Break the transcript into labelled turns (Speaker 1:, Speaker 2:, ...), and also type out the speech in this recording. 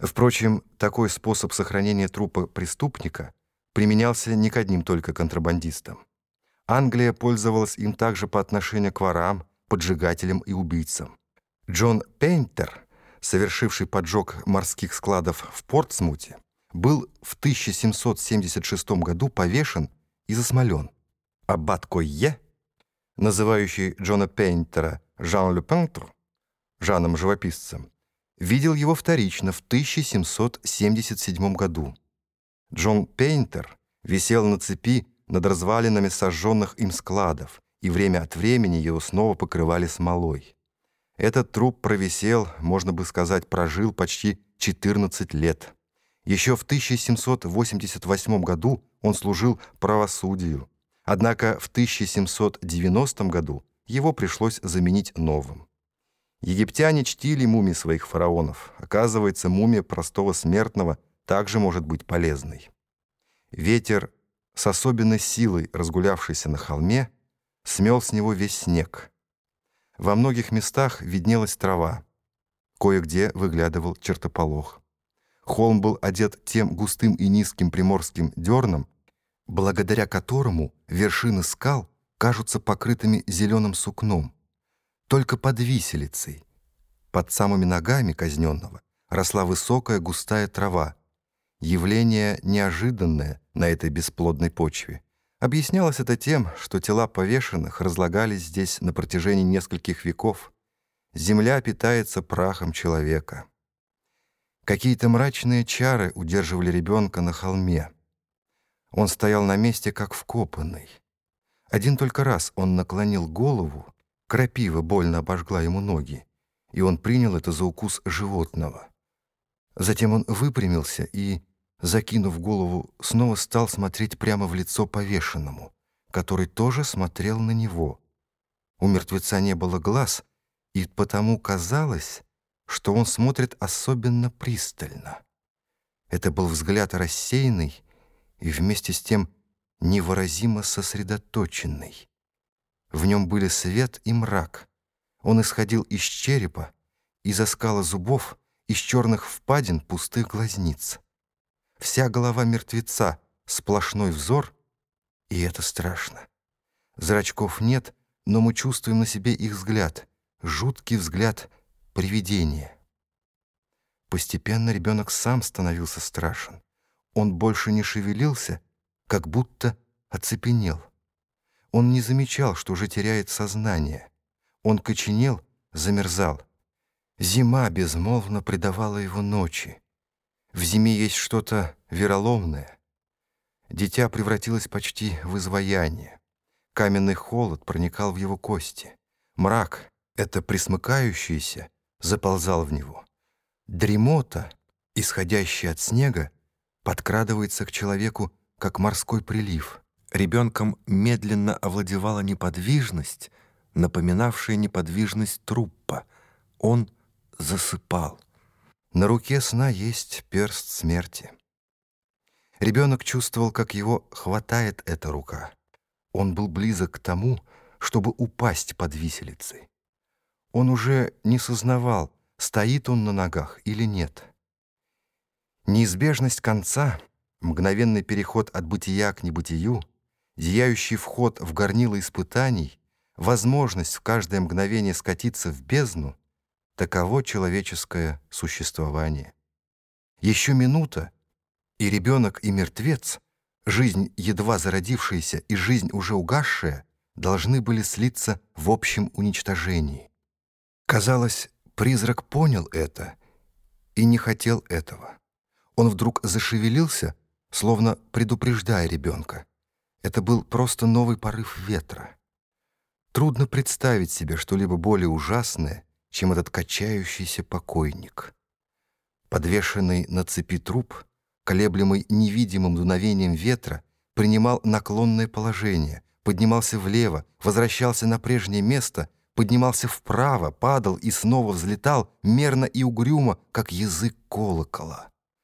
Speaker 1: Впрочем, такой способ сохранения трупа преступника применялся не к одним только контрабандистам. Англия пользовалась им также по отношению к ворам, поджигателям и убийцам. Джон Пейнтер, совершивший поджог морских складов в Портсмуте, был в 1776 году повешен и засмолен. Аббат Койе, называющий Джона Пейнтера Жан Ле Пентр, Жаном-живописцем, видел его вторично в 1777 году. Джон Пейнтер висел на цепи над развалинами сожженных им складов, и время от времени его снова покрывали смолой. Этот труп провисел, можно бы сказать, прожил почти 14 лет. Еще в 1788 году он служил правосудию, однако в 1790 году его пришлось заменить новым. Египтяне чтили мумии своих фараонов. Оказывается, мумия простого смертного также может быть полезной. Ветер с особенной силой, разгулявшийся на холме, смел с него весь снег. Во многих местах виднелась трава. Кое-где выглядывал чертополох. Холм был одет тем густым и низким приморским дерном, благодаря которому вершины скал кажутся покрытыми зеленым сукном. Только под виселицей, под самыми ногами казненного, росла высокая густая трава. Явление неожиданное на этой бесплодной почве. Объяснялось это тем, что тела повешенных разлагались здесь на протяжении нескольких веков. Земля питается прахом человека. Какие-то мрачные чары удерживали ребенка на холме. Он стоял на месте, как вкопанный. Один только раз он наклонил голову, Крапива больно обожгла ему ноги, и он принял это за укус животного. Затем он выпрямился и, закинув голову, снова стал смотреть прямо в лицо повешенному, который тоже смотрел на него. У мертвеца не было глаз, и потому казалось, что он смотрит особенно пристально. Это был взгляд рассеянный и вместе с тем невыразимо сосредоточенный. В нем были свет и мрак. Он исходил из черепа, из оскала зубов, из черных впадин пустых глазниц. Вся голова мертвеца, сплошной взор, и это страшно. Зрачков нет, но мы чувствуем на себе их взгляд, жуткий взгляд привидения. Постепенно ребенок сам становился страшен. Он больше не шевелился, как будто оцепенел. Он не замечал, что уже теряет сознание. Он коченел, замерзал. Зима безмолвно предавала его ночи. В зиме есть что-то вероломное. Дитя превратилось почти в изваяние. Каменный холод проникал в его кости. Мрак, это присмыкающийся, заползал в него. Дремота, исходящая от снега, подкрадывается к человеку, как морской прилив — Ребенком медленно овладевала неподвижность, напоминавшая неподвижность труппа. Он засыпал. На руке сна есть перст смерти. Ребенок чувствовал, как его хватает эта рука. Он был близок к тому, чтобы упасть под виселицей. Он уже не сознавал, стоит он на ногах или нет. Неизбежность конца, мгновенный переход от бытия к небытию — зияющий вход в горнило испытаний, возможность в каждое мгновение скатиться в бездну — таково человеческое существование. Еще минута, и ребенок, и мертвец, жизнь едва зародившаяся и жизнь уже угасшая, должны были слиться в общем уничтожении. Казалось, призрак понял это и не хотел этого. Он вдруг зашевелился, словно предупреждая ребенка. Это был просто новый порыв ветра. Трудно представить себе что-либо более ужасное, чем этот качающийся покойник. Подвешенный на цепи труп, колеблемый невидимым дуновением ветра, принимал наклонное положение, поднимался влево, возвращался на прежнее место, поднимался вправо, падал и снова взлетал, мерно и угрюмо, как язык колокола.